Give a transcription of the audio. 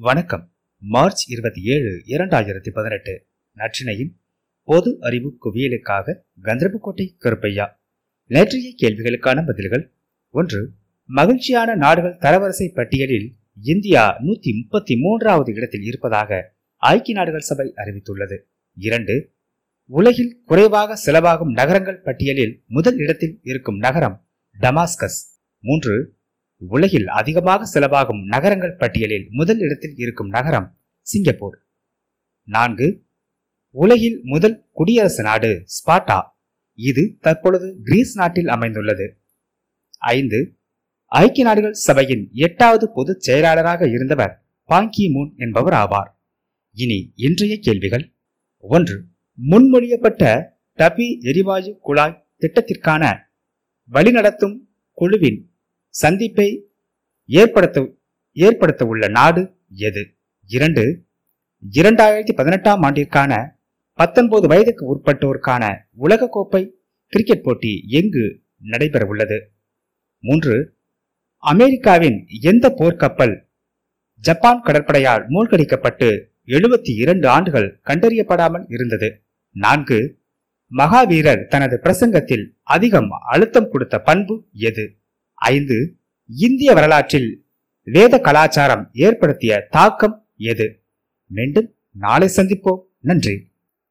வணக்கம். மார்ச் இருபத்தி ஏழு இரண்டாயிரத்தி பதினெட்டு. நற்றினையின் பொது அறிவு குவியலுக்காக கந்தரபுக்கோட்டை கருப்பையா. நேற்றைய கேள்விகளுக்கான பதில்கள். ஒன்று மகிழ்ச்சியான நாடுகள் தரவரிசை பட்டியலில் இந்தியா நூத்தி முப்பத்தி மூன்றாவது இடத்தில் இருப்பதாக ஐக்கிய நாடுகள் சபை அறிவித்துள்ளது. இரண்டு உலகில் குறைவாக செலவாகும் நகரங்கள் பட்டியலில் முதல் இடத்தில் இருக்கும் நகரம் டமாஸ்கஸ். மூன்று உலகில் அதிகமாக செலவாகும் நகரங்கள் பட்டியலில் முதல் இடத்தில் இருக்கும் நகரம் சிங்கப்பூர். நான்கு உலகில் முதல் குடியரசு நாடு ஸ்பாட்டா. இது தற்பொழுது கிரீஸ் நாட்டில் அமைந்துள்ளது. ஐந்து ஐக்கிய நாடுகள் சபையின் எட்டாவது பொதுச் செயலாளராக இருந்தவர் பாங்கி மூன் என்பவர் ஆவார். இனி இன்றைய கேள்விகள். ஒன்று முன்மொழியப்பட்ட டபி எரிவாயு குழாய் திட்டத்திற்கான வழிநடத்தும் குழுவின் சந்திப்பை ஏற்படுத்த ஏற்படுத்த உள்ள நாடு எது? இரண்டு இரண்டாயிரத்தி பதினெட்டாம் ஆண்டிற்கான பத்தொன்பது வயதுக்கு உட்பட்டோருக்கான உலகக்கோப்பை கிரிக்கெட் போட்டி எங்கு நடைபெற உள்ளது மூன்று அமெரிக்காவின் எந்த போர்க்கப்பல் ஜப்பான் கடற்படையால் மூழ்கடிக்கப்பட்டு எழுபத்தி இரண்டு ஆண்டுகள் கண்டறியப்படாமல் இருந்தது? நான்கு மகாவீரர் தனது பிரசங்கத்தில் அதிகம் அழுத்தம் கொடுத்த பண்பு எது? ஐந்து இந்திய வரலாற்றில் வேத கலாச்சாரம் ஏற்படுத்திய தாக்கம் எது? மீண்டும் நாளை சந்திப்போம். நன்றி.